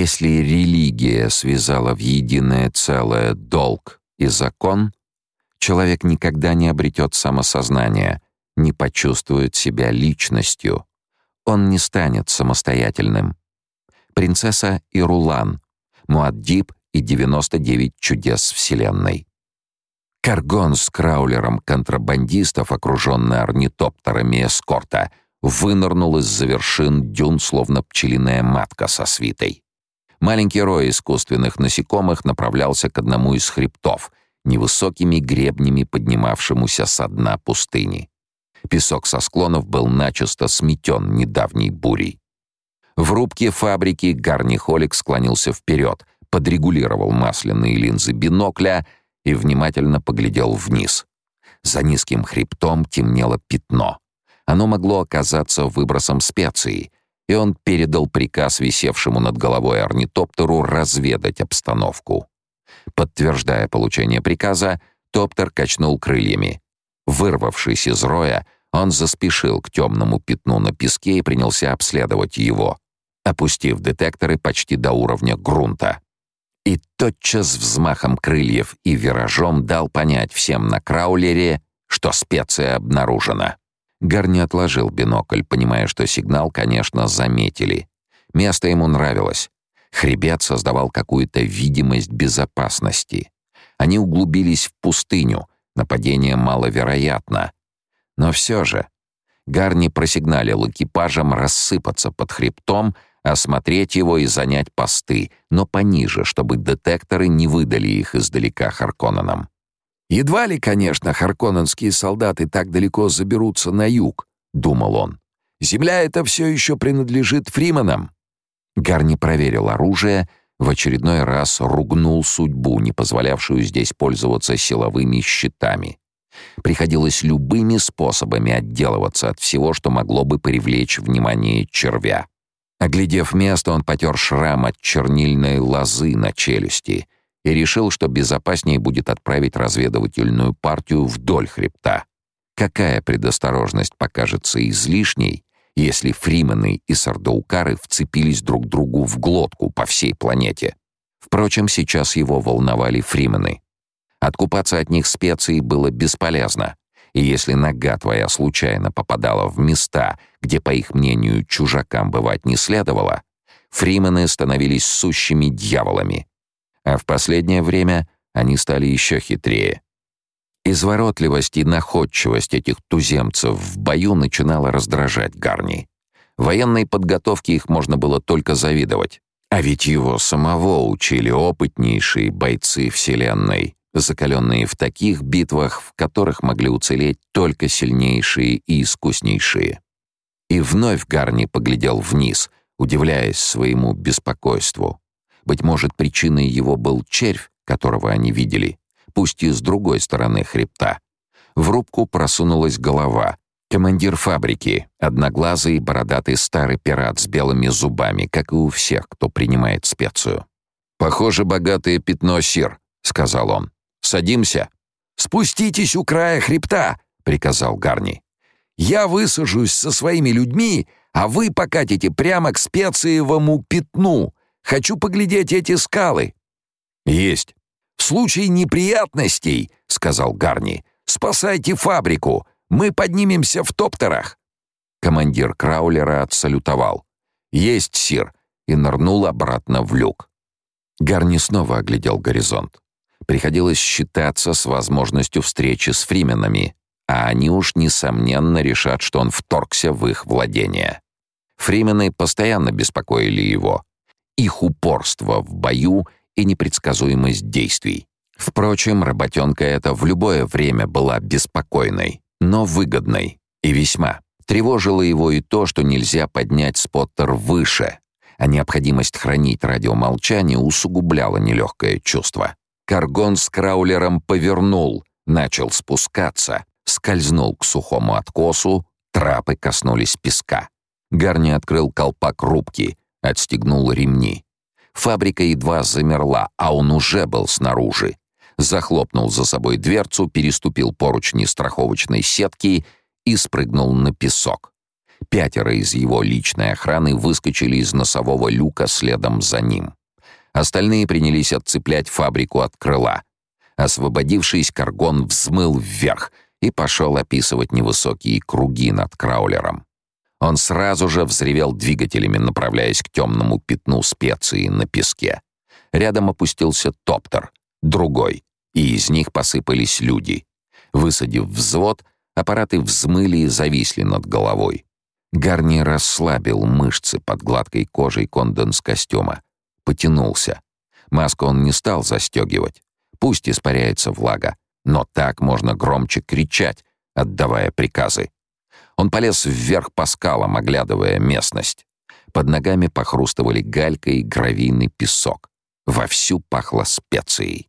Если религия связала в единое целое долг и закон, человек никогда не обретет самосознание, не почувствует себя личностью. Он не станет самостоятельным. Принцесса Ирулан, Муаддиб и 99 чудес Вселенной. Каргон с краулером контрабандистов, окруженный орнитоптерами эскорта, вынырнул из-за вершин дюн, словно пчелиная матка со свитой. Маленький рой искусственных насекомых направлялся к одному из хребтов, невысокими гребнями поднимавшемуся со дна пустыни. Песок со склонов был начисто сметен недавней бурей. В рубке фабрики Гарни Холик склонился вперед, подрегулировал масляные линзы бинокля и внимательно поглядел вниз. За низким хребтом темнело пятно. Оно могло оказаться выбросом специй, и он передал приказ висевшему над головой орнитоптеру разведать обстановку. Подтверждая получение приказа, топтер качнул крыльями. Вырвавшись из роя, он заспешил к темному пятну на песке и принялся обследовать его, опустив детекторы почти до уровня грунта. И тотчас взмахом крыльев и виражом дал понять всем на краулере, что специя обнаружена. Гарни отложил бинокль, понимая, что сигнал, конечно, заметили. Место ему нравилось. Хребет создавал какую-то видимость безопасности. Они углубились в пустыню. Нападение маловероятно. Но все же Гарни просигналил экипажам рассыпаться под хребтом, осмотреть его и занять посты, но пониже, чтобы детекторы не выдали их издалека Харконненам. «Едва ли, конечно, харконненские солдаты так далеко заберутся на юг», — думал он. «Земля эта все еще принадлежит фриманам». Гарни проверил оружие, в очередной раз ругнул судьбу, не позволявшую здесь пользоваться силовыми щитами. Приходилось любыми способами отделываться от всего, что могло бы привлечь внимание червя. Оглядев место, он потер шрам от чернильной лозы на челюсти и решил, что безопаснее будет отправить разведывательную партию вдоль хребта. Какая предосторожность покажется излишней, если фримены и сардаукары вцепились друг другу в глотку по всей планете? Впрочем, сейчас его волновали фримены. Откупаться от них специй было бесполезно. И если нога твоя случайно попадала в места, где, по их мнению, чужакам бывать не следовало, фримены становились сущими дьяволами. А в последнее время они стали еще хитрее. Изворотливость и находчивость этих туземцев в бою начинала раздражать Гарни. Военной подготовке их можно было только завидовать. А ведь его самого учили опытнейшие бойцы Вселенной закаленные в таких битвах, в которых могли уцелеть только сильнейшие и искуснейшие. И вновь Гарни поглядел вниз, удивляясь своему беспокойству. Быть может, причиной его был червь, которого они видели, пусть и с другой стороны хребта. В рубку просунулась голова. Командир фабрики, одноглазый бородатый старый пират с белыми зубами, как и у всех, кто принимает специю. «Похоже, богатое пятно, сир», — сказал он. Садимся. Спуститесь у края хребта, приказал Гарни. Я высажусь со своими людьми, а вы покатите прямо к специевому пятну. Хочу поглядеть эти скалы. Есть. В случае неприятностей, сказал Гарни, спасайте фабрику. Мы поднимемся в топтерах. Командир краулера отсалютовал. Есть, сир, и нырнул обратно в люк. Гарни снова оглядел горизонт приходилось считаться с возможностью встречи с фрименами, а они уж, несомненно, решат, что он вторгся в их владение. Фримены постоянно беспокоили его. Их упорство в бою и непредсказуемость действий. Впрочем, работенка эта в любое время была беспокойной, но выгодной и весьма. Тревожило его и то, что нельзя поднять споттер выше, а необходимость хранить радиомолчание усугубляла нелегкое чувство. Каргон с краулером повернул, начал спускаться, скользнул к сухому откосу, трапы коснулись песка. Гарни открыл колпак рубки, отстегнул ремни. Фабрика едва замерла, а он уже был снаружи. Захлопнул за собой дверцу, переступил поручни страховочной сетки и спрыгнул на песок. Пятеро из его личной охраны выскочили из носового люка следом за ним. Остальные принялись отцеплять фабрику от крыла. Освободившись, Каргон взмыл вверх и пошел описывать невысокие круги над краулером. Он сразу же взревел двигателями, направляясь к темному пятну специи на песке. Рядом опустился топтер, другой, и из них посыпались люди. Высадив взвод, аппараты взмыли и зависли над головой. Гарни расслабил мышцы под гладкой кожей конденс-костюма. Потянулся. Маску он не стал застегивать. Пусть испаряется влага, но так можно громче кричать, отдавая приказы. Он полез вверх по скалам, оглядывая местность. Под ногами похрустывали галька и гравийный песок. Вовсю пахло специей.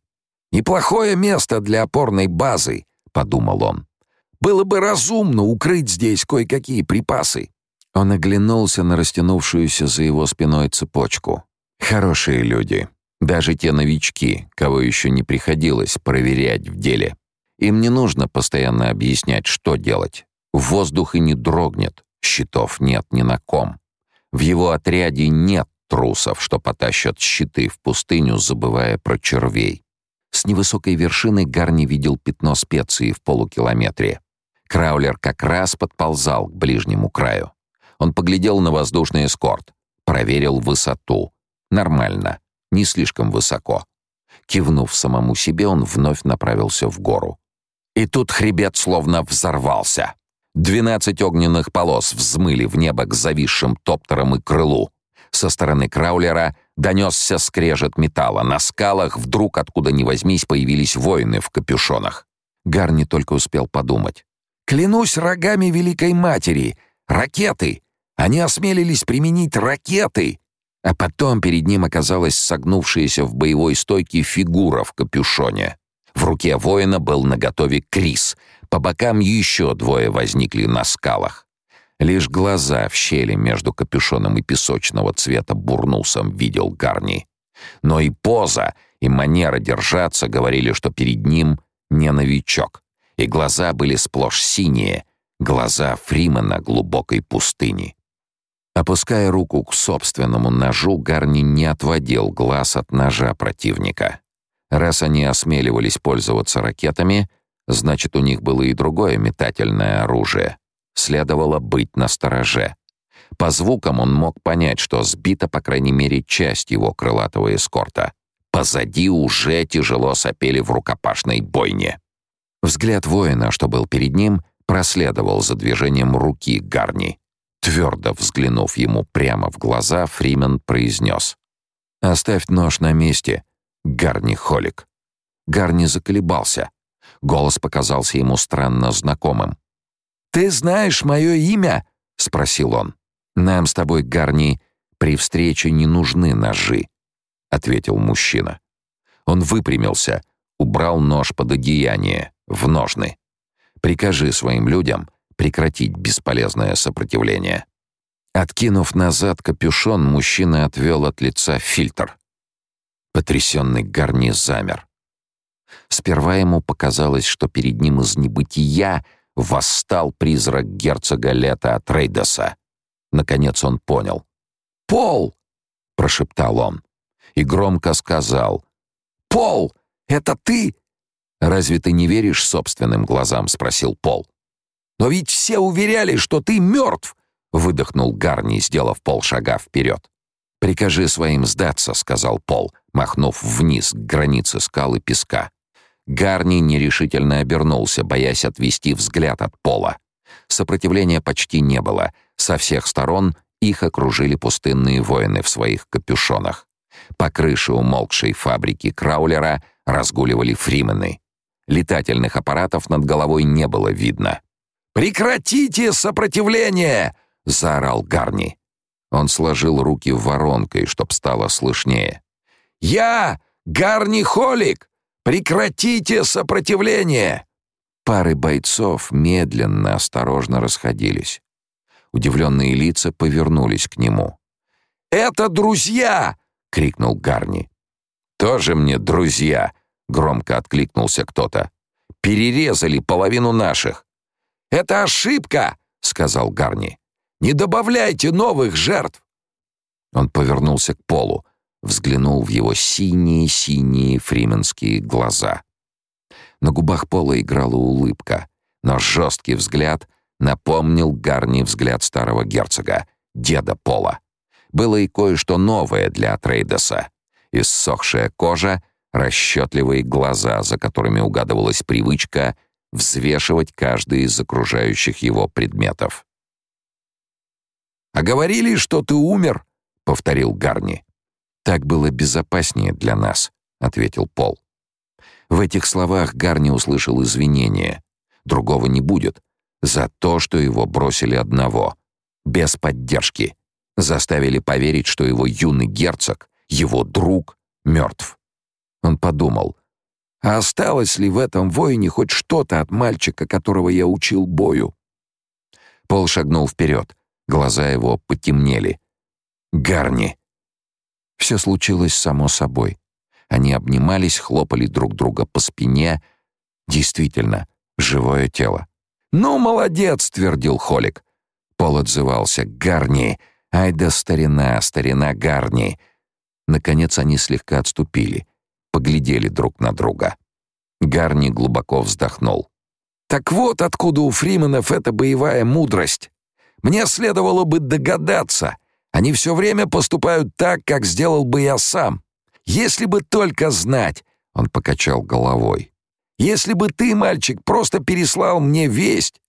«Неплохое место для опорной базы», — подумал он. «Было бы разумно укрыть здесь кое-какие припасы». Он оглянулся на растянувшуюся за его спиной цепочку. «Хорошие люди. Даже те новички, кого еще не приходилось проверять в деле. Им не нужно постоянно объяснять, что делать. Воздух и не дрогнет, щитов нет ни на ком. В его отряде нет трусов, что потащат щиты в пустыню, забывая про червей. С невысокой вершины Гарни видел пятно специи в полукилометре. Краулер как раз подползал к ближнему краю. Он поглядел на воздушный эскорт, проверил высоту. Нормально не слишком высоко. Кивнув самому себе, он вновь направился в гору. И тут хребет словно взорвался. Двенадцать огненных полос взмыли в небо к зависшим топтерам и крылу. Со стороны краулера донесся скрежет металла. На скалах вдруг, откуда ни возьмись, появились воины в капюшонах. Гарни только успел подумать. «Клянусь рогами Великой Матери! Ракеты! Они осмелились применить ракеты!» А потом перед ним оказалась согнувшаяся в боевой стойке фигура в капюшоне. В руке воина был наготове Крис. По бокам еще двое возникли на скалах. Лишь глаза в щели между капюшоном и песочного цвета бурнусом видел Гарни. Но и поза, и манера держаться говорили, что перед ним не новичок. И глаза были сплошь синие, глаза Фримена глубокой пустыни. Опуская руку к собственному ножу, Гарни не отводил глаз от ножа противника. Раз они осмеливались пользоваться ракетами, значит, у них было и другое метательное оружие. Следовало быть настороже. По звукам он мог понять, что сбита, по крайней мере, часть его крылатого эскорта. Позади уже тяжело сопели в рукопашной бойне. Взгляд воина, что был перед ним, проследовал за движением руки Гарни. Твердо взглянув ему прямо в глаза, Фримен произнес. «Оставь нож на месте, Гарни Холик». Гарни заколебался. Голос показался ему странно знакомым. «Ты знаешь мое имя?» — спросил он. «Нам с тобой, Гарни, при встрече не нужны ножи», — ответил мужчина. Он выпрямился, убрал нож под одеяние, в ножны. «Прикажи своим людям прекратить бесполезное сопротивление. Откинув назад капюшон, мужчина отвел от лица фильтр. Потрясенный Гарни замер. Сперва ему показалось, что перед ним из небытия восстал призрак герцога Лета Атрейдеса. Наконец он понял. «Пол!» — прошептал он. И громко сказал. «Пол, это ты?» «Разве ты не веришь собственным глазам?» — спросил Пол. «Но ведь все уверяли, что ты мертв!» — выдохнул Гарни, сделав полшага вперед. «Прикажи своим сдаться», — сказал Пол, махнув вниз к границе скалы песка. Гарни нерешительно обернулся, боясь отвести взгляд от Пола. Сопротивления почти не было. Со всех сторон их окружили пустынные воины в своих капюшонах. По крыше умолкшей фабрики Краулера разгуливали фримены. Летательных аппаратов над головой не было видно. «Прекратите сопротивление!» — заорал Гарни. Он сложил руки воронкой, чтоб стало слышнее. «Я Гарни Холик! Прекратите сопротивление!» Пары бойцов медленно, осторожно расходились. Удивленные лица повернулись к нему. «Это друзья!» — крикнул Гарни. «Тоже мне друзья!» — громко откликнулся кто-то. «Перерезали половину наших. «Это ошибка!» — сказал Гарни. Не добавляйте новых жертв!» Он повернулся к Полу, взглянул в его синие-синие фрименские глаза. На губах Пола играла улыбка, но жесткий взгляд напомнил Гарни взгляд старого герцога, деда Пола. Было и кое-что новое для Трейдеса. Иссохшая кожа, расчетливые глаза, за которыми угадывалась привычка взвешивать каждый из окружающих его предметов. «А говорили, что ты умер?» — повторил Гарни. «Так было безопаснее для нас», — ответил Пол. В этих словах Гарни услышал извинения. Другого не будет. За то, что его бросили одного. Без поддержки. Заставили поверить, что его юный герцог, его друг, мертв. Он подумал, а осталось ли в этом воине хоть что-то от мальчика, которого я учил бою? Пол шагнул вперед. Глаза его потемнели. «Гарни!» Все случилось само собой. Они обнимались, хлопали друг друга по спине. Действительно, живое тело. «Ну, молодец!» — твердил Холик. Пол отзывался. «Гарни! Ай да старина, старина Гарни!» Наконец они слегка отступили, поглядели друг на друга. Гарни глубоко вздохнул. «Так вот откуда у Фриманов эта боевая мудрость. Мне следовало бы догадаться. Они все время поступают так, как сделал бы я сам. Если бы только знать, он покачал головой. Если бы ты, мальчик, просто переслал мне весть,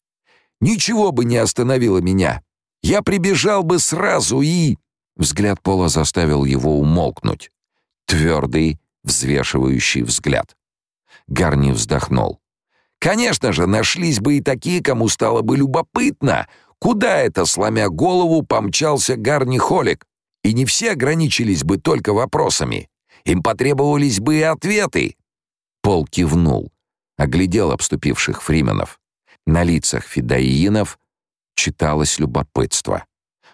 ничего бы не остановило меня. Я прибежал бы сразу и Взгляд Пола заставил его умолкнуть. Твердый, взвешивающий взгляд. Гарни вздохнул. Конечно же, нашлись бы и такие, кому стало бы любопытно, куда это, сломя голову, помчался Гарни Холик. И не все ограничились бы только вопросами. Им потребовались бы и ответы. Пол кивнул, оглядел обступивших фрименов. На лицах фидоиинов читалось любопытство.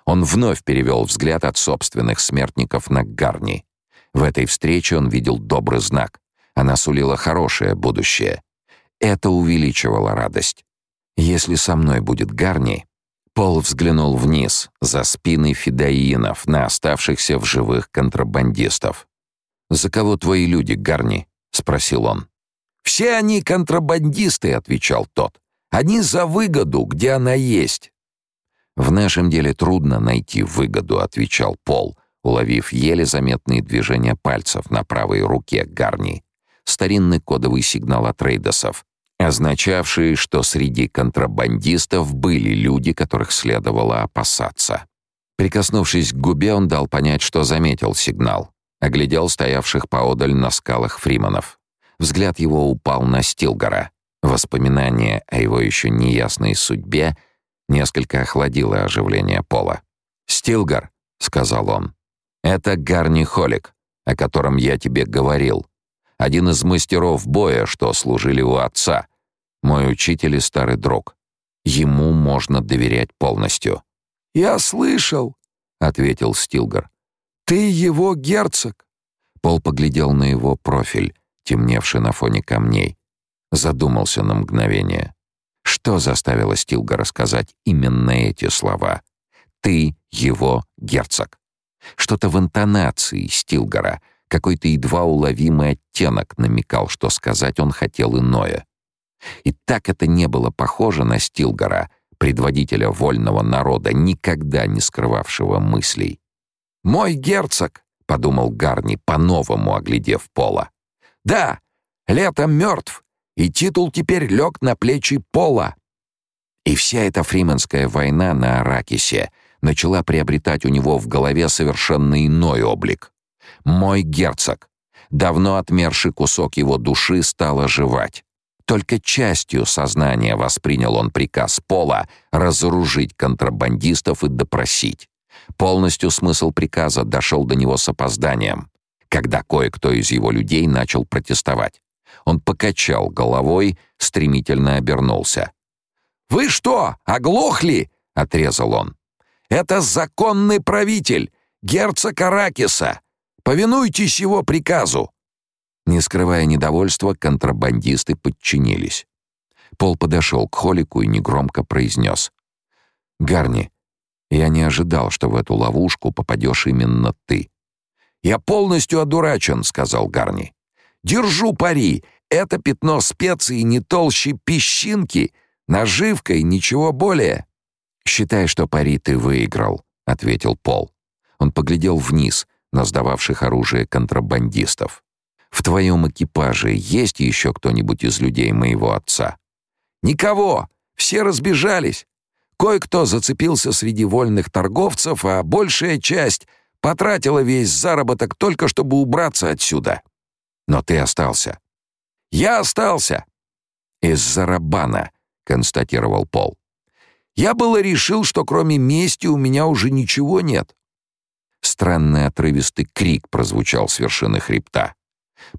Он вновь перевел взгляд от собственных смертников на Гарни. В этой встрече он видел добрый знак. Она сулила хорошее будущее. Это увеличивало радость. Если со мной будет Гарни, Пол взглянул вниз, за спины фидоинов, на оставшихся в живых контрабандистов. «За кого твои люди, Гарни?» — спросил он. «Все они контрабандисты», — отвечал тот. «Они за выгоду, где она есть». «В нашем деле трудно найти выгоду», — отвечал Пол, уловив еле заметные движения пальцев на правой руке Гарни. Старинный кодовый сигнал от рейдосов, означавший, что среди контрабандистов были люди, которых следовало опасаться. Прикоснувшись к губе, он дал понять, что заметил сигнал. Оглядел стоявших поодаль на скалах фриманов. Взгляд его упал на Стилгора. Воспоминание о его еще неясной судьбе несколько охладило оживление Пола. «Стилгар», — сказал он, — «это Гарни Холик, о котором я тебе говорил. Один из мастеров боя, что служили у отца. Мой учитель и старый друг. Ему можно доверять полностью». «Я слышал», — ответил Стилгар. «Ты его герцог!» Пол поглядел на его профиль, темневший на фоне камней. Задумался на мгновение. Что заставило Стилга рассказать именно эти слова? «Ты его герцог». Что-то в интонации Стилгора, какой-то едва уловимый оттенок намекал, что сказать он хотел иное. И так это не было похоже на Стилгора, предводителя вольного народа, никогда не скрывавшего мыслей. «Мой герцог», — подумал Гарни, по-новому оглядев Пола. «Да, летом мертв, и титул теперь лег на плечи Пола». И вся эта фриманская война на Аракисе начала приобретать у него в голове совершенно иной облик. «Мой герцог». Давно отмерший кусок его души стал оживать. Только частью сознания воспринял он приказ Пола разоружить контрабандистов и допросить. Полностью смысл приказа дошел до него с опозданием, когда кое-кто из его людей начал протестовать. Он покачал головой, стремительно обернулся. «Вы что, оглохли?» — отрезал он. «Это законный правитель, герцог Аракиса. Повинуйтесь его приказу». Не скрывая недовольства, контрабандисты подчинились. Пол подошел к Холику и негромко произнес. «Гарни, Я не ожидал, что в эту ловушку попадешь именно ты. «Я полностью одурачен», — сказал Гарни. «Держу пари. Это пятно специй не толще песчинки, наживка и ничего более». «Считай, что пари ты выиграл», — ответил Пол. Он поглядел вниз на сдававших оружие контрабандистов. «В твоем экипаже есть еще кто-нибудь из людей моего отца?» «Никого! Все разбежались. Кое-кто зацепился среди вольных торговцев, а большая часть потратила весь заработок только чтобы убраться отсюда. Но ты остался. Я остался. Из-за констатировал Пол. Я было решил, что кроме мести у меня уже ничего нет. Странный отрывистый крик прозвучал с вершины хребта.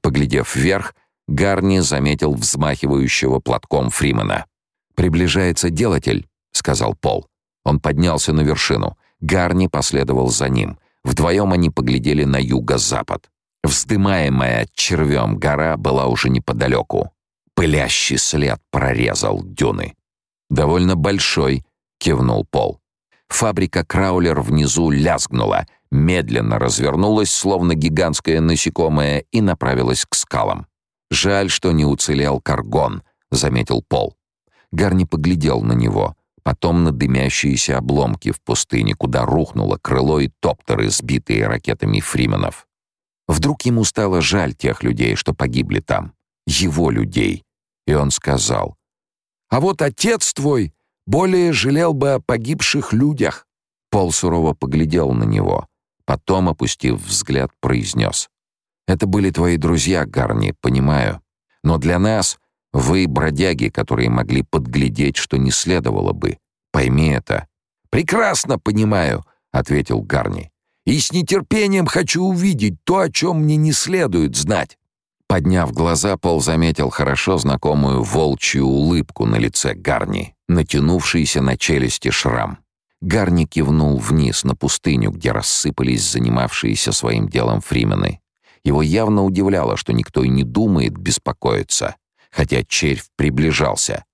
Поглядев вверх, Гарни заметил взмахивающего платком Фримена. «Приближается делатель», — сказал Пол. Он поднялся на вершину. Гарни последовал за ним. Вдвоем они поглядели на юго-запад. Вздымаемая червем гора была уже неподалеку. Пылящий след прорезал дюны. «Довольно большой», — кивнул Пол. Фабрика Краулер внизу лязгнула, медленно развернулась, словно гигантское насекомое, и направилась к скалам. «Жаль, что не уцелел Каргон», — заметил Пол. Гарни поглядел на него потом на дымящиеся обломки в пустыне, куда рухнуло крыло и топтеры, сбитые ракетами Фрименов. Вдруг ему стало жаль тех людей, что погибли там, его людей, и он сказал, «А вот отец твой более жалел бы о погибших людях». Пол сурово поглядел на него, потом, опустив взгляд, произнес, «Это были твои друзья, Гарни, понимаю, но для нас вы бродяги, которые могли подглядеть, что не следовало бы. Пойми это. Прекрасно понимаю, ответил Гарни. И с нетерпением хочу увидеть то, о чем мне не следует знать. Подняв глаза, Пол заметил хорошо знакомую волчью улыбку на лице Гарни, натянувшийся на челюсти шрам. Гарни кивнул вниз на пустыню, где рассыпались занимавшиеся своим делом фримены. Его явно удивляло, что никто и не думает беспокоиться хотя червь приближался.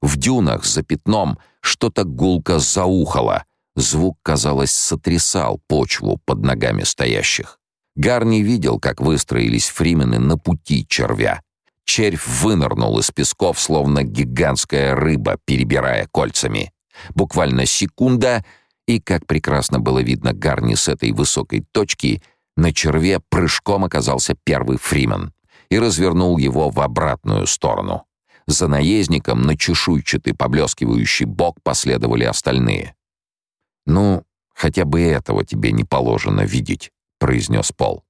В дюнах за пятном что-то гулко заухало. Звук, казалось, сотрясал почву под ногами стоящих. Гарни видел, как выстроились фримены на пути червя. Червь вынырнул из песков, словно гигантская рыба, перебирая кольцами. Буквально секунда, и, как прекрасно было видно Гарни с этой высокой точки, на черве прыжком оказался первый фримен и развернул его в обратную сторону. За наездником на чешуйчатый поблескивающий бок последовали остальные. «Ну, хотя бы этого тебе не положено видеть», — произнес Пол.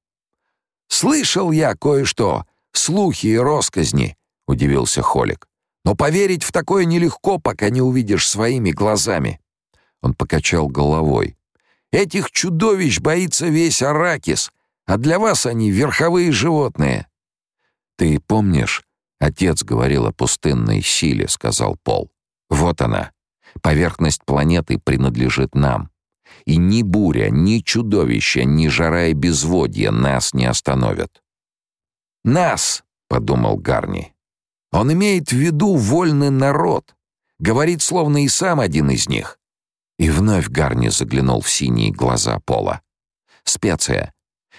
«Слышал я кое-что, слухи и росказни», — удивился Холик. «Но поверить в такое нелегко, пока не увидишь своими глазами». Он покачал головой. «Этих чудовищ боится весь Аракис, а для вас они верховые животные. «Ты помнишь?» — отец говорил о пустынной силе, — сказал Пол. «Вот она. Поверхность планеты принадлежит нам. И ни буря, ни чудовище, ни жара и безводье нас не остановят». «Нас!» — подумал Гарни. «Он имеет в виду вольный народ. Говорит, словно и сам один из них». И вновь Гарни заглянул в синие глаза Пола. Специя,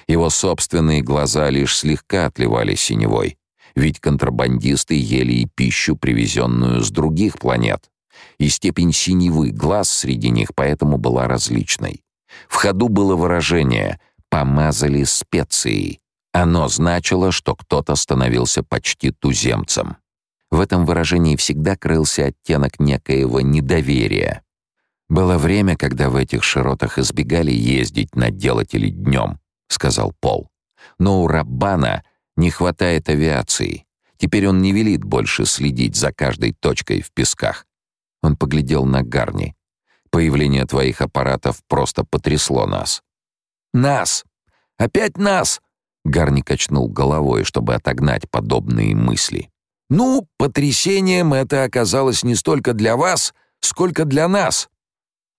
его собственные глаза лишь слегка отливали синевой, ведь контрабандисты ели и пищу, привезенную с других планет. И степень синевы глаз среди них поэтому была различной. В ходу было выражение «помазали специей». Оно значило, что кто-то становился почти туземцем. В этом выражении всегда крылся оттенок некоего недоверия. Было время, когда в этих широтах избегали ездить на делатели днем, сказал Пол. Но у Раббана не хватает авиации. Теперь он не велит больше следить за каждой точкой в песках. Он поглядел на Гарни. Появление твоих аппаратов просто потрясло нас. Нас! Опять нас! Гарни качнул головой, чтобы отогнать подобные мысли. Ну, потрясением это оказалось не столько для вас, сколько для нас.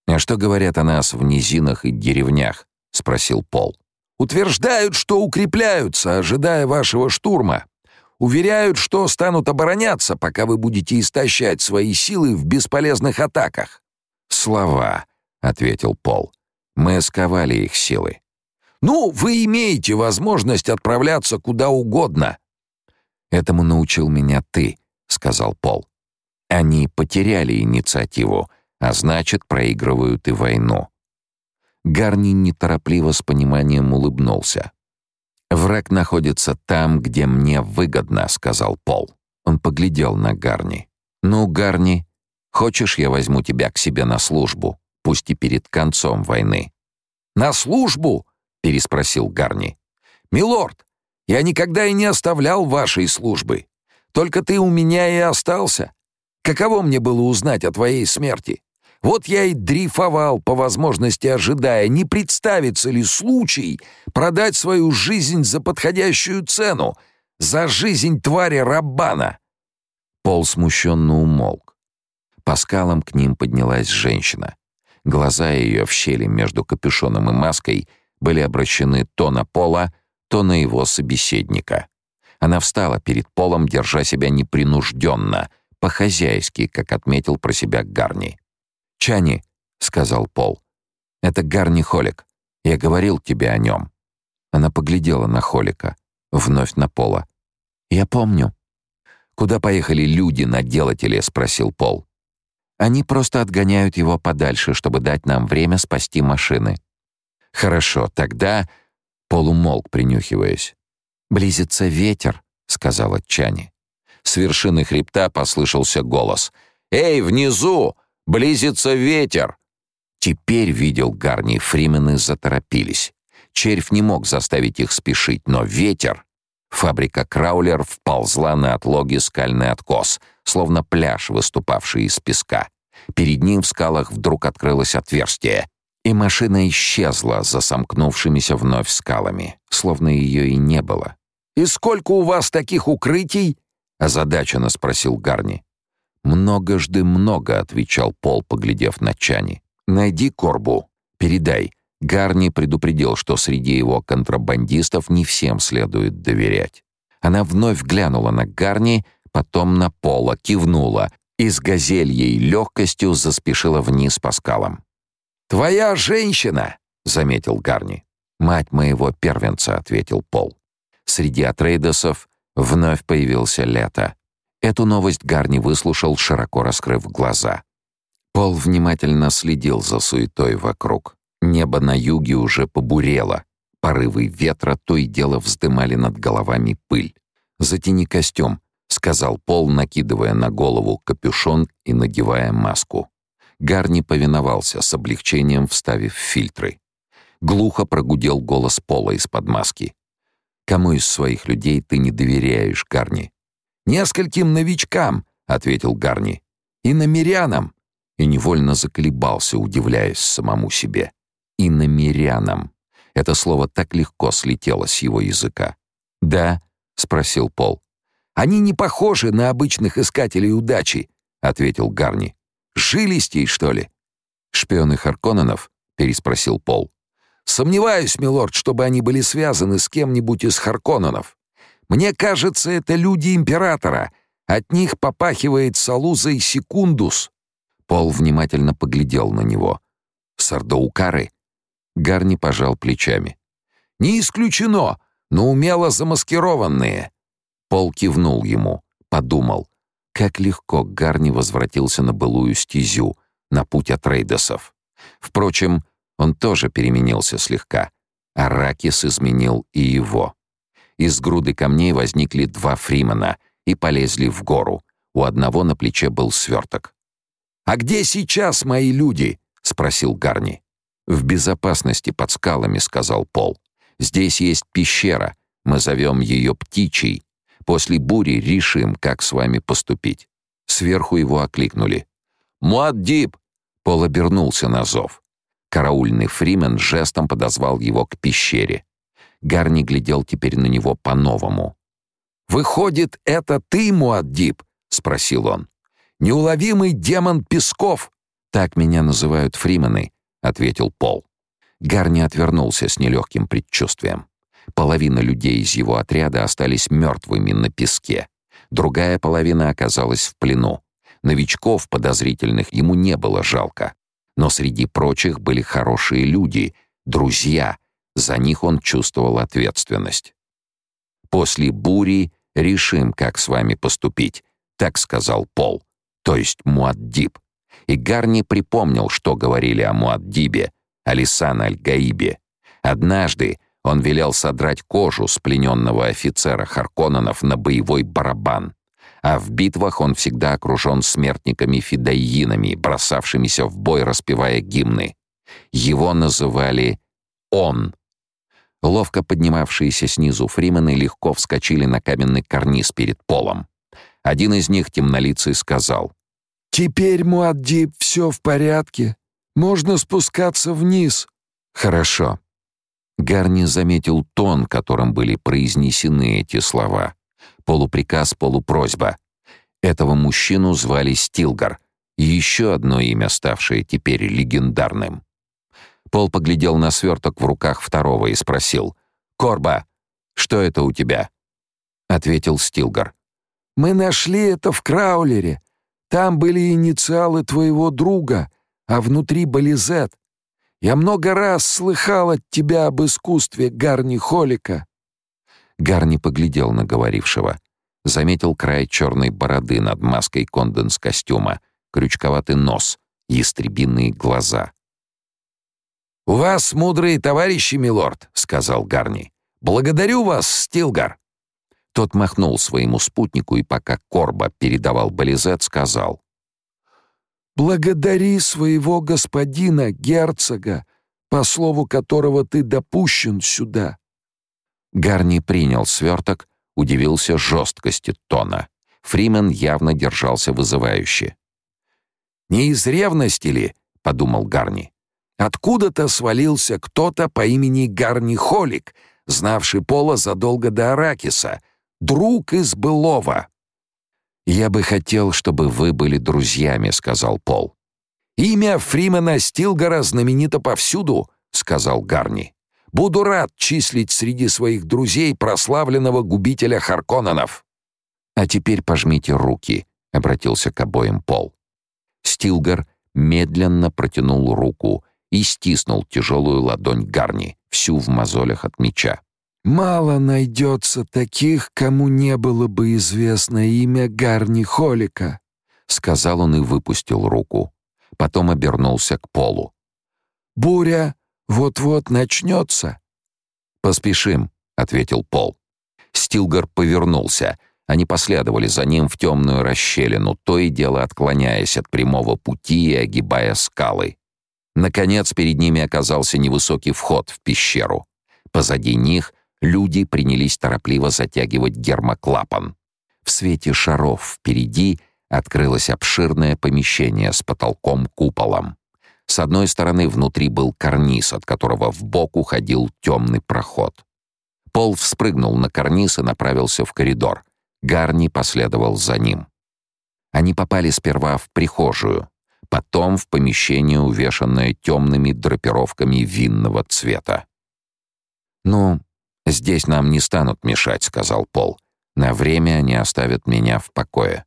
А что говорят о нас в низинах и деревнях? спросил Пол. Утверждают, что укрепляются, ожидая вашего штурма. Уверяют, что станут обороняться, пока вы будете истощать свои силы в бесполезных атаках. Слова, ответил Пол. «Мы сковали их силы». «Ну, вы имеете возможность отправляться куда угодно». «Этому научил меня ты», — сказал Пол. «Они потеряли инициативу, а значит, проигрывают и войну». Гарни неторопливо с пониманием улыбнулся. «Враг находится там, где мне выгодно», — сказал Пол. Он поглядел на Гарни. «Ну, Гарни, хочешь, я возьму тебя к себе на службу, пусть и перед концом войны?» «На службу?» — переспросил Гарни. «Милорд, я никогда и не оставлял вашей службы. Только ты у меня и остался. Каково мне было узнать о твоей смерти? Вот я и дрейфовал, по возможности ожидая, не представится ли случай продать свою жизнь за подходящую цену, за жизнь твари Раббана. Пол смущенно умолк. По скалам к ним поднялась женщина. Глаза ее в щели между капюшоном и маской были обращены то на Пола, то на его собеседника. Она встала перед Полом, держа себя непринужденно, по-хозяйски, как отметил про себя Гарни. «Чани», — сказал Пол, — «это Гарни Холик. Я говорил тебе о нем». Она поглядела на Холика, вновь на Пола. «Я помню». «Куда поехали люди на делателе?» — спросил Пол. «Они просто отгоняют его подальше, чтобы дать нам время спасти машины». «Хорошо, тогда...» — Пол умолк, принюхиваясь. «Близится ветер», — сказала Чани. С вершины хребта послышался голос. «Эй, внизу! Близится ветер!» Теперь видел Гарни, фримены заторопились. Червь не мог заставить их спешить, но ветер... Фабрика Краулер вползла на отлоги скальный откос, словно пляж, выступавший из песка. Перед ним в скалах вдруг открылось отверстие, и машина исчезла за сомкнувшимися вновь скалами, словно ее и не было. «И сколько у вас таких укрытий?» — озадаченно спросил Гарни. «Многожды много», — отвечал Пол, поглядев на Чани. «Найди Корбу, передай. Гарни предупредил, что среди его контрабандистов не всем следует доверять». Она вновь глянула на Гарни, потом на Пола, кивнула и с газельей легкостью заспешила вниз по скалам. «Твоя женщина!» — заметил Гарни. «Мать моего первенца», — ответил Пол. Среди атрейдосов вновь появился Лето. Эту новость Гарни выслушал, широко раскрыв глаза. Пол внимательно следил за суетой вокруг. Небо на юге уже побурело. Порывы ветра то и дело вздымали над головами пыль. «Затяни костюм», — сказал Пол, накидывая на голову капюшон и надевая маску. Гарни повиновался с облегчением, вставив фильтры. Глухо прогудел голос Пола из-под маски. «Кому из своих людей ты не доверяешь, Гарни?» «Нескольким новичкам», — ответил Гарни. «И намерянам». И невольно заколебался, удивляясь самому себе. «И намерянам». Это слово так легко слетело с его языка. «Да?» — спросил Пол. «Они не похожи на обычных искателей удачи», — ответил Гарни. «Жилистей, что ли?» «Шпионы Харконненов?» — переспросил Пол. «Сомневаюсь, милорд, чтобы они были связаны с кем-нибудь из Харконненов. Мне кажется, это люди императора. От них попахивает салузой секундус». Пол внимательно поглядел на него. «Сардоукары?» Гарни пожал плечами. «Не исключено, но умело замаскированные». Пол кивнул ему, подумал. Как легко Гарни возвратился на былую стезю, на путь от Рейдосов. Впрочем, он тоже переменился слегка. Аракис изменил и его. Из груды камней возникли два фримена и полезли в гору. У одного на плече был сверток. «А где сейчас мои люди?» — спросил Гарни. «В безопасности под скалами», — сказал Пол. «Здесь есть пещера. Мы зовем ее Птичий. После бури решим, как с вами поступить». Сверху его окликнули. «Муаддиб!» Пол обернулся на зов. Караульный фримен жестом подозвал его к пещере. Гарни глядел теперь на него по-новому. «Выходит, это ты, Муаддиб?» — спросил он. «Неуловимый демон Песков!» «Так меня называют фримены», — ответил Пол. Гарни отвернулся с нелегким предчувствием. Половина людей из его отряда остались мертвыми на песке. Другая половина оказалась в плену. Новичков подозрительных ему не было жалко. Но среди прочих были хорошие люди, друзья. За них он чувствовал ответственность. «После бури решим, как с вами поступить», — так сказал Пол, то есть Муаддиб. И Гарни припомнил, что говорили о Муаддибе, Алисан Аль-Гаибе. Однажды он велел содрать кожу с плененного офицера Харконненов на боевой барабан. А в битвах он всегда окружен смертниками-фидайинами, бросавшимися в бой, распевая гимны. Его называли «Он». Ловко поднимавшиеся снизу фримены легко вскочили на каменный карниз перед полом. Один из них, темнолицый, сказал — «Теперь, Муаддиб, все в порядке. Можно спускаться вниз». «Хорошо». Гарни заметил тон, которым были произнесены эти слова. Полуприказ, полупросьба. Этого мужчину звали Стилгар, еще одно имя, ставшее теперь легендарным. Пол поглядел на сверток в руках второго и спросил. «Корба, что это у тебя?» Ответил Стилгар. «Мы нашли это в Краулере. Там были инициалы твоего друга, а внутри Болизет. Я много раз слыхал от тебя об искусстве Гарни Холика». Гарни поглядел на говорившего. Заметил край черной бороды над маской конденс-костюма, крючковатый нос, ястребиные глаза. «У вас мудрые товарищи, милорд», — сказал Гарни. «Благодарю вас, Стилгар». Тот махнул своему спутнику и пока Корба передавал Болизет, сказал. «Благодари своего господина, герцога, по слову которого ты допущен сюда». Гарни принял сверток, удивился жесткости тона. Фримен явно держался вызывающе. «Не из ревности ли?» — подумал Гарни. «Откуда-то свалился кто-то по имени Гарни Холик, знавший Пола задолго до Аракиса, друг из былого». «Я бы хотел, чтобы вы были друзьями», — сказал Пол. «Имя Фримена Стилгара знаменито повсюду», — сказал Гарни. «Буду рад числить среди своих друзей прославленного губителя Харконненов». «А теперь пожмите руки», — обратился к обоим Пол. Стилгар медленно протянул руку и стиснул тяжелую ладонь Гарни, всю в мозолях от меча. Мало найдется таких, кому не было бы известно имя Гарни Холика, сказал он и выпустил руку. Потом обернулся к полу. Буря вот-вот начнется. Поспешим, ответил Пол. Стилгар повернулся. Они последовали за ним в темную расщелину, то и дело отклоняясь от прямого пути и огибая скалы. Наконец перед ними оказался невысокий вход в пещеру. Позади них Люди принялись торопливо затягивать гермоклапан. В свете шаров впереди открылось обширное помещение с потолком-куполом. С одной стороны внутри был карниз, от которого в бок уходил темный проход. Пол вспрыгнул на карниз и направился в коридор. Гарни последовал за ним. Они попали сперва в прихожую, потом в помещение, увешанное темными драпировками винного цвета. «Ну, «Здесь нам не станут мешать», — сказал Пол. «На время они оставят меня в покое».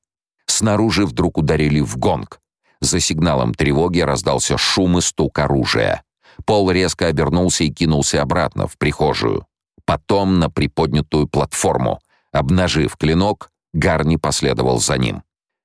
Снаружи вдруг ударили в гонг. За сигналом тревоги раздался шум и стук оружия. Пол резко обернулся и кинулся обратно в прихожую. Потом на приподнятую платформу. Обнажив клинок, Гарни последовал за ним.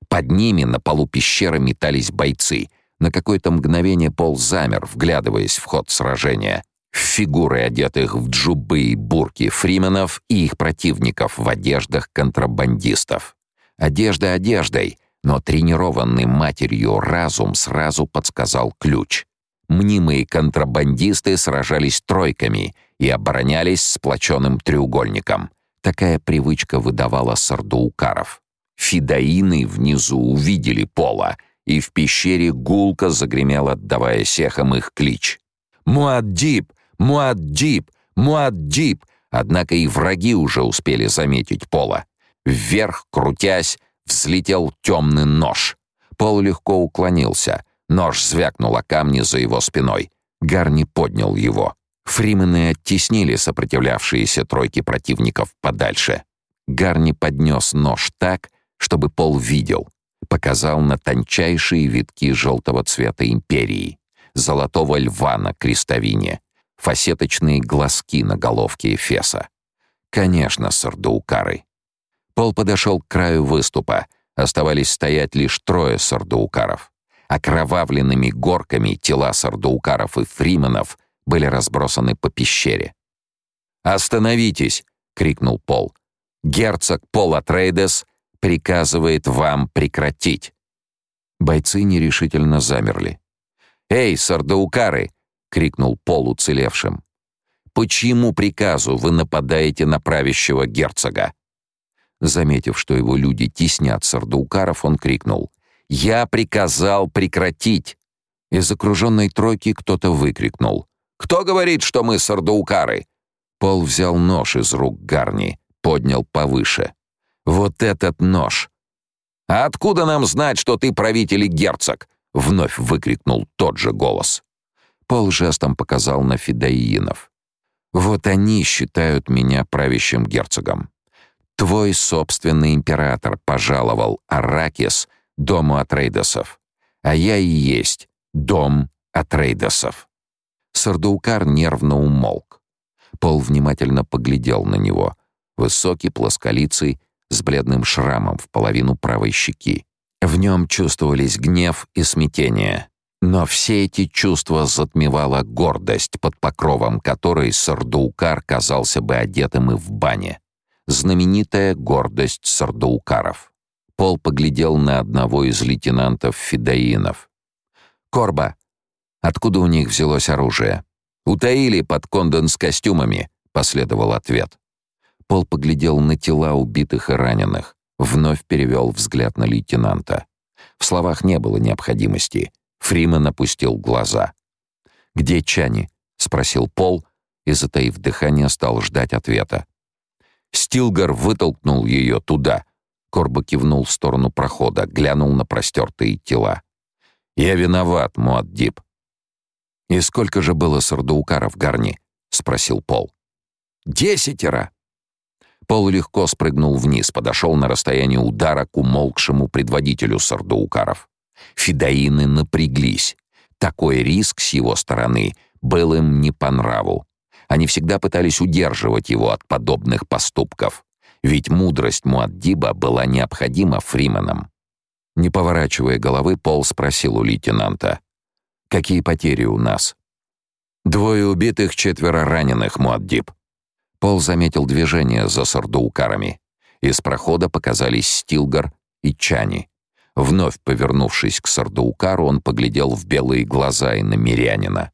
Под ними на полу пещеры метались бойцы. На какое-то мгновение Пол замер, вглядываясь в ход сражения фигуры, одетых в джубы и бурки фрименов и их противников в одеждах контрабандистов. Одежда одеждой, но тренированный матерью разум сразу подсказал ключ. Мнимые контрабандисты сражались тройками и оборонялись сплоченным треугольником. Такая привычка выдавала сардуукаров. Фидаины внизу увидели пола, и в пещере гулко загремел, отдавая сехам их клич. «Муаддиб! Муаддиб! Муаддиб!» Однако и враги уже успели заметить Пола. Вверх, крутясь, взлетел темный нож. Пол легко уклонился. Нож звякнул о камни за его спиной. Гарни поднял его. Фримены оттеснили сопротивлявшиеся тройки противников подальше. Гарни поднес нож так, чтобы Пол видел. Показал на тончайшие витки желтого цвета империи. золотого льва на крестовине, фасеточные глазки на головке Эфеса. Конечно, сардаукары. Пол подошел к краю выступа. Оставались стоять лишь трое сардаукаров. Окровавленными горками тела сардаукаров и фрименов были разбросаны по пещере. «Остановитесь!» — крикнул Пол. «Герцог Пол Атрейдес приказывает вам прекратить». Бойцы нерешительно замерли. «Эй, сардаукары!» — крикнул Пол уцелевшим. «Почему приказу вы нападаете на правящего герцога?» Заметив, что его люди теснят сардаукаров, он крикнул. «Я приказал прекратить!» Из окруженной тройки кто-то выкрикнул. «Кто говорит, что мы сардаукары?» Пол взял нож из рук Гарни, поднял повыше. «Вот этот нож!» «А откуда нам знать, что ты правитель и герцог?» — вновь выкрикнул тот же голос. Пол жестом показал на фидоиинов. «Вот они считают меня правящим герцогом. Твой собственный император пожаловал Аракис дому Атрейдосов, а я и есть дом Атрейдосов». Сардаукар нервно умолк. Пол внимательно поглядел на него. Высокий, плосколицый, с бледным шрамом в половину правой щеки. В нем чувствовались гнев и смятение. Но все эти чувства затмевала гордость, под покровом которой Сардаукар казался бы одетым и в бане. Знаменитая гордость сардаукаров. Пол поглядел на одного из лейтенантов Федоинов. «Корба, откуда у них взялось оружие?» «Утаили под кондон с костюмами», — последовал ответ. Пол поглядел на тела убитых и раненых, вновь перевел взгляд на лейтенанта. В словах не было необходимости. Фриман опустил глаза. «Где Чани?» — спросил Пол, и, затаив дыхание, стал ждать ответа. Стилгар вытолкнул ее туда. Корба кивнул в сторону прохода, глянул на простертые тела. «Я виноват, Муаддиб». «И сколько же было сардаукаров в Гарни?» — спросил Пол. «Десятеро», Пол легко спрыгнул вниз, подошел на расстояние удара к умолкшему предводителю сардаукаров. Фидаины напряглись. Такой риск с его стороны был им не по нраву. Они всегда пытались удерживать его от подобных поступков, ведь мудрость Муаддиба была необходима Фрименам. Не поворачивая головы, Пол спросил у лейтенанта: "Какие потери у нас?" "Двое убитых, четверо раненых, Муаддиб", Пол заметил движение за сардуукарами. Из прохода показались Стилгар и Чани. Вновь повернувшись к сардуукару, он поглядел в белые глаза и на мирянина.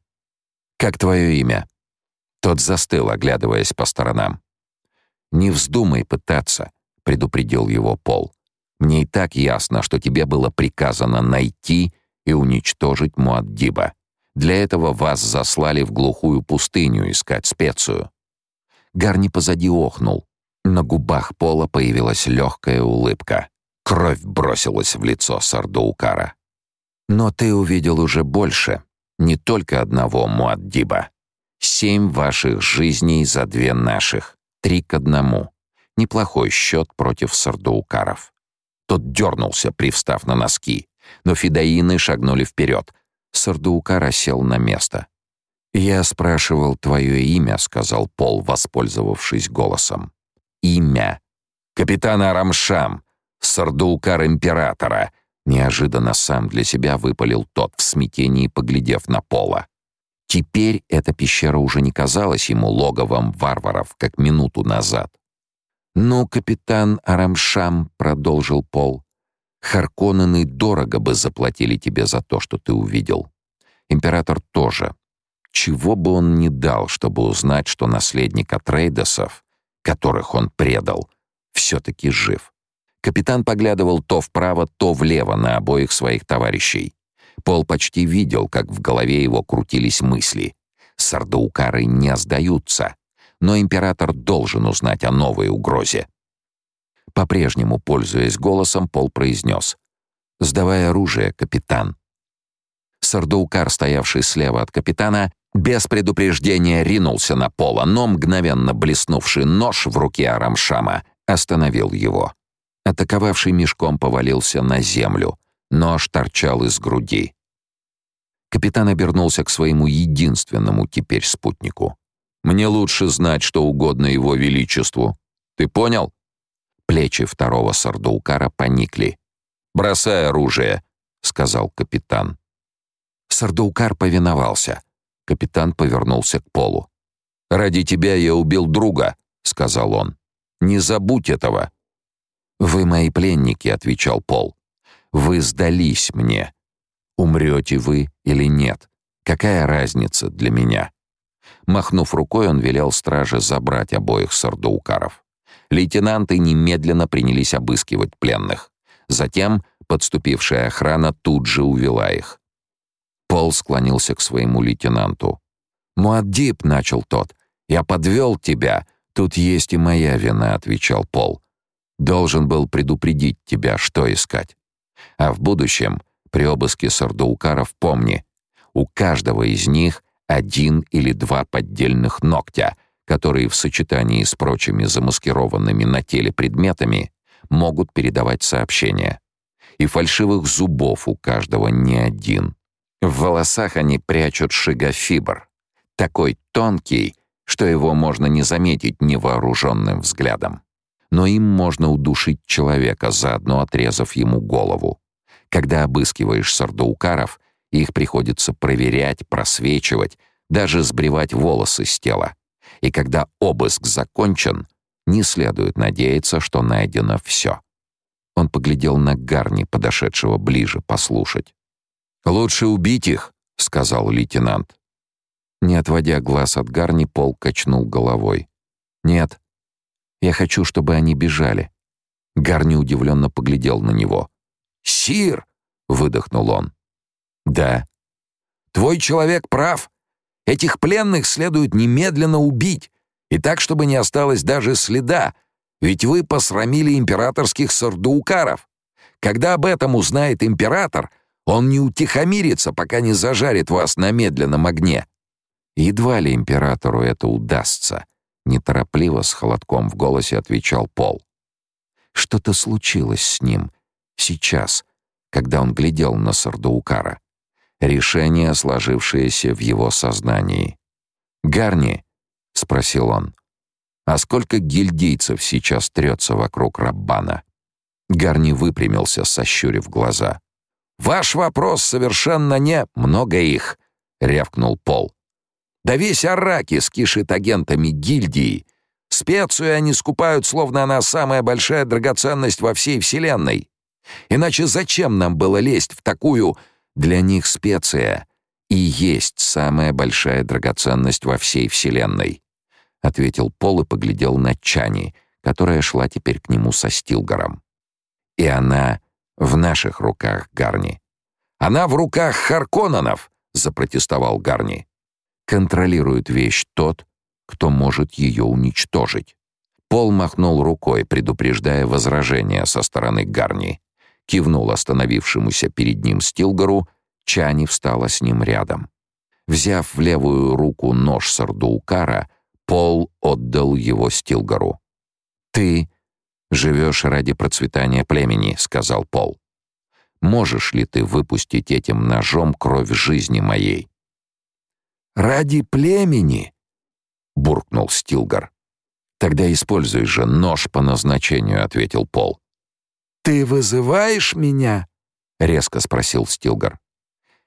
«Как твое имя?» Тот застыл, оглядываясь по сторонам. «Не вздумай пытаться», — предупредил его Пол. «Мне и так ясно, что тебе было приказано найти и уничтожить Муаддиба. Для этого вас заслали в глухую пустыню искать специю. Гарни позади охнул. На губах Пола появилась легкая улыбка. Кровь бросилась в лицо Сардоукара. «Но ты увидел уже больше. Не только одного Муаддиба. Семь ваших жизней за две наших. Три к одному. Неплохой счет против Сардоукаров». Тот дернулся, привстав на носки, но фидаины шагнули вперед. Сардоукар сел на место. «Я спрашивал твое имя», — сказал Пол, воспользовавшись голосом. «Имя. Капитана Рамшам, сардуукар императора», — неожиданно сам для себя выпалил тот в смятении, поглядев на Пола. Теперь эта пещера уже не казалась ему логовом варваров, как минуту назад. «Ну, капитан Арамшам», — продолжил Пол, — «Харконнены дорого бы заплатили тебе за то, что ты увидел. Император тоже, чего бы он ни дал, чтобы узнать, что наследник Атрейдосов, которых он предал, все-таки жив. Капитан поглядывал то вправо, то влево на обоих своих товарищей. Пол почти видел, как в голове его крутились мысли. Сардаукары не сдаются, но император должен узнать о новой угрозе. По-прежнему, пользуясь голосом, Пол произнес «Сдавай оружие, капитан». Сардаукар, стоявший слева от капитана, без предупреждения ринулся на Пола, но мгновенно блеснувший нож в руке Арамшама остановил его. Атаковавший мешком повалился на землю. Нож торчал из груди. Капитан обернулся к своему единственному теперь спутнику. «Мне лучше знать, что угодно его величеству. Ты понял?» Плечи второго сардоукара поникли. «Бросай оружие», — сказал капитан. Сардоукар повиновался. Капитан повернулся к полу. «Ради тебя я убил друга», — сказал он. «Не забудь этого». «Вы мои пленники», — отвечал Пол. «Вы сдались мне. Умрете вы или нет? Какая разница для меня?» Махнув рукой, он велел страже забрать обоих сардоукаров. Лейтенанты немедленно принялись обыскивать пленных. Затем подступившая охрана тут же увела их. Пол склонился к своему лейтенанту. «Муаддиб», — начал тот, — «я подвел тебя. Тут есть и моя вина», — отвечал Пол. «Должен был предупредить тебя, что искать. А в будущем, при обыске сардоукаров, помни, у каждого из них один или два поддельных ногтя, которые в сочетании с прочими замаскированными на теле предметами могут передавать сообщения. И фальшивых зубов у каждого не один. В волосах они прячут шигафибр, такой тонкий, что его можно не заметить невооруженным взглядом. Но им можно удушить человека, заодно отрезав ему голову. Когда обыскиваешь сардоукаров, их приходится проверять, просвечивать, даже сбривать волосы с тела. И когда обыск закончен, не следует надеяться, что найдено все. Он поглядел на Гарни, подошедшего ближе послушать. «Лучше убить их», — сказал лейтенант. Не отводя глаз от Гарни, Пол качнул головой. «Нет, я хочу, чтобы они бежали». Гарни удивленно поглядел на него. «Сир!» — выдохнул он. «Да». «Твой человек прав. Этих пленных следует немедленно убить, и так, чтобы не осталось даже следа, ведь вы посрамили императорских сардуукаров. Когда об этом узнает император, он не утихомирится, пока не зажарит вас на медленном огне». Едва ли императору это удастся, неторопливо с холодком в голосе отвечал Пол. Что-то случилось с ним сейчас, когда он глядел на Сардаукара. Решение, сложившееся в его сознании. «Гарни», — спросил он, — «а сколько гильдейцев сейчас трется вокруг Раббана?» Гарни выпрямился, сощурив глаза. «Ваш вопрос совершенно не... Много их», — рявкнул Пол. «Да весь Аракис кишит агентами гильдии. Специю они скупают, словно она самая большая драгоценность во всей Вселенной. Иначе зачем нам было лезть в такую... Для них специя и есть самая большая драгоценность во всей Вселенной», — ответил Пол и поглядел на Чани, которая шла теперь к нему со Стилгаром. «И она в наших руках, Гарни». «Она в руках Харконненов», — запротестовал Гарни. «Контролирует вещь тот, кто может ее уничтожить». Пол махнул рукой, предупреждая возражения со стороны Гарни кивнул остановившемуся перед ним Стилгару, Чани встала с ним рядом. Взяв в левую руку нож Сардуукара, Пол отдал его Стилгару. «Ты живешь ради процветания племени», — сказал Пол. «Можешь ли ты выпустить этим ножом кровь жизни моей?» «Ради племени?» — буркнул Стилгар. «Тогда используй же нож по назначению», — ответил Пол. «Ты вызываешь меня?» — резко спросил Стилгар.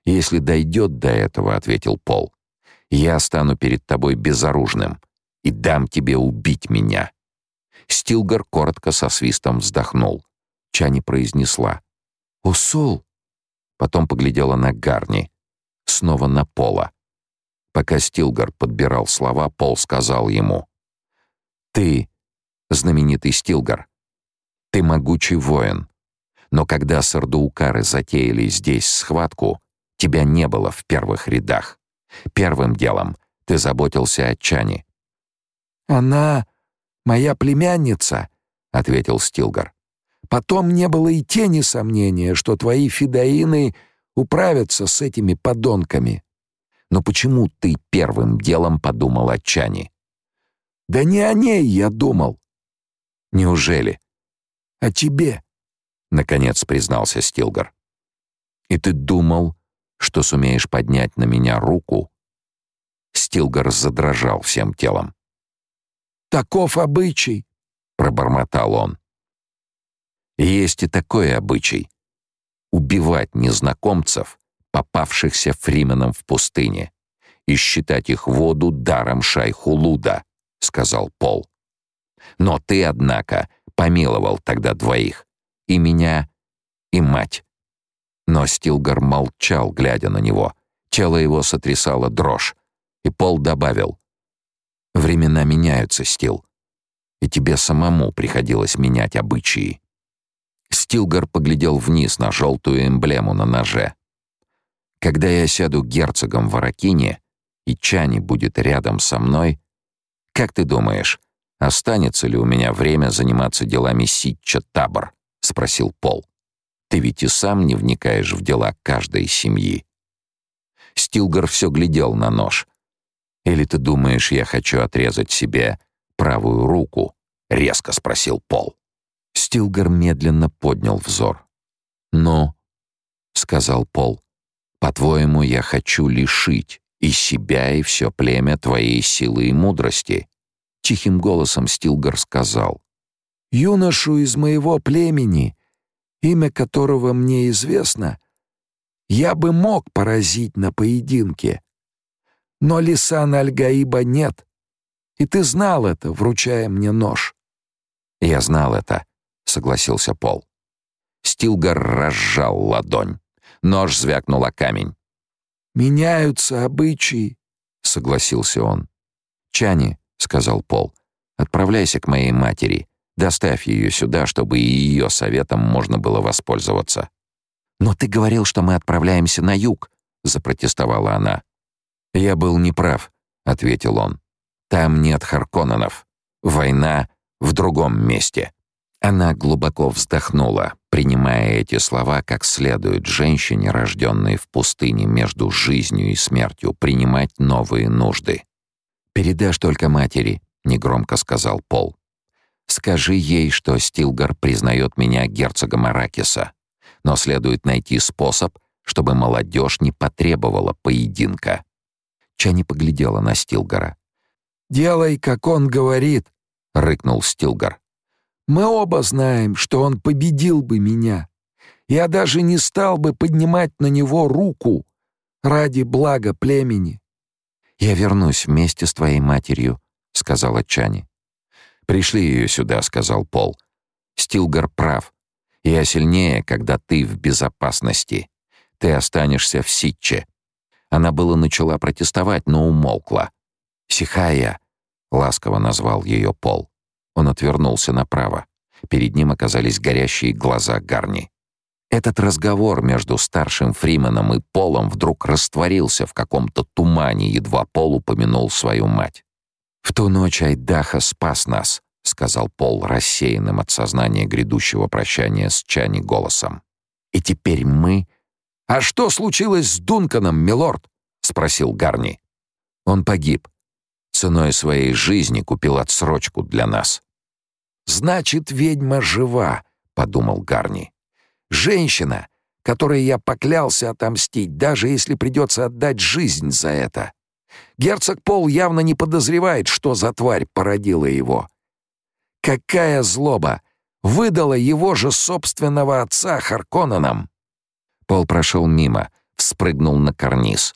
«Если дойдет до этого», — ответил Пол, — «я стану перед тобой безоружным и дам тебе убить меня». Стилгар коротко со свистом вздохнул. Чани произнесла. «Усул!» Потом поглядела на Гарни. Снова на Пола. Пока Стилгар подбирал слова, Пол сказал ему. «Ты, знаменитый Стилгар, ты могучий воин. Но когда сардуукары затеяли здесь схватку, тебя не было в первых рядах. Первым делом ты заботился о Чане. «Она моя племянница», — ответил Стилгар. «Потом не было и тени сомнения, что твои фидаины управятся с этими подонками». «Но почему ты первым делом подумал о Чане?» «Да не о ней я думал». «Неужели?» о тебе», — наконец признался Стилгар. «И ты думал, что сумеешь поднять на меня руку?» Стилгар задрожал всем телом. «Таков обычай», — пробормотал он. «Есть и такой обычай — убивать незнакомцев, попавшихся фрименом в пустыне, и считать их воду даром шайху Луда», — сказал Пол. «Но ты, однако, помиловал тогда двоих, и меня, и мать». Но Стилгар молчал, глядя на него. Тело его сотрясало дрожь. И Пол добавил. «Времена меняются, Стил. И тебе самому приходилось менять обычаи». Стилгар поглядел вниз на желтую эмблему на ноже. «Когда я сяду герцогом в Аракине, и Чани будет рядом со мной, как ты думаешь, останется ли у меня время заниматься делами Ситча Табор?» — спросил Пол. «Ты ведь и сам не вникаешь в дела каждой семьи». Стилгар все глядел на нож. «Или ты думаешь, я хочу отрезать себе правую руку?» — резко спросил Пол. Стилгар медленно поднял взор. «Ну?» — сказал Пол. «По-твоему, я хочу лишить и себя, и все племя твоей силы и мудрости?» Тихим голосом Стилгар сказал. «Юношу из моего племени, имя которого мне известно, я бы мог поразить на поединке, но Лисан Аль-Гаиба нет. И ты знал это, вручая мне нож». «Я знал это», — согласился Пол. Стилгар разжал ладонь. Нож звякнул о камень. «Меняются обычаи», — согласился он. «Чани», — сказал Пол, — «отправляйся к моей матери. Доставь ее сюда, чтобы и ее советом можно было воспользоваться». «Но ты говорил, что мы отправляемся на юг», — запротестовала она. «Я был неправ», — ответил он. «Там нет Харконненов. Война в другом месте». Она глубоко вздохнула, принимая эти слова как следует женщине, рожденной в пустыне между жизнью и смертью, принимать новые нужды. «Передашь только матери», — негромко сказал Пол. «Скажи ей, что Стилгар признает меня герцогом Аракиса, но следует найти способ, чтобы молодежь не потребовала поединка». Чани поглядела на Стилгара. «Делай, как он говорит», — рыкнул Стилгар. «Мы оба знаем, что он победил бы меня. Я даже не стал бы поднимать на него руку ради блага племени». «Я вернусь вместе с твоей матерью», — сказала Чани. «Пришли ее сюда», — сказал Пол. «Стилгар прав. Я сильнее, когда ты в безопасности. Ты останешься в Ситче. Она было начала протестовать, но умолкла. «Сихая», — ласково назвал ее Пол. Он отвернулся направо. Перед ним оказались горящие глаза Гарни. Этот разговор между старшим Фрименом и Полом вдруг растворился в каком-то тумане, едва Пол упомянул свою мать. «В ту ночь Айдаха спас нас», — сказал Пол рассеянным от сознания грядущего прощания с Чани голосом. «И теперь мы «А что случилось с Дунканом, милорд?» — спросил Гарни. «Он погиб. Ценой своей жизни купил отсрочку для нас». «Значит, ведьма жива», — подумал Гарни. «Женщина, которой я поклялся отомстить, даже если придется отдать жизнь за это. Герцог Пол явно не подозревает, что за тварь породила его. Какая злоба! Выдала его же собственного отца Харконненам!» Пол прошел мимо, вспрыгнул на карниз.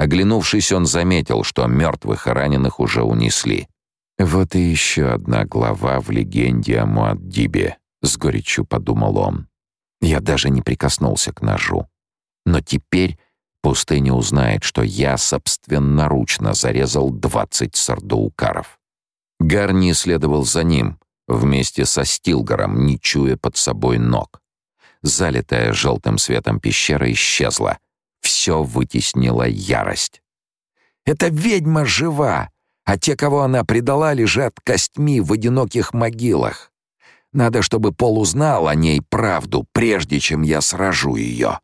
Оглянувшись, он заметил, что мертвых и раненых уже унесли. «Вот и еще одна глава в легенде о Муаддибе», — с горечью подумал он. Я даже не прикоснулся к ножу. Но теперь пустыня узнает, что я собственноручно зарезал двадцать сардоукаров. Гарни следовал за ним, вместе со Стилгаром, не чуя под собой ног залитая желтым светом пещера исчезла. Все вытеснила ярость. «Эта ведьма жива, а те, кого она предала, лежат костьми в одиноких могилах. Надо, чтобы Пол узнал о ней правду, прежде чем я сражу ее».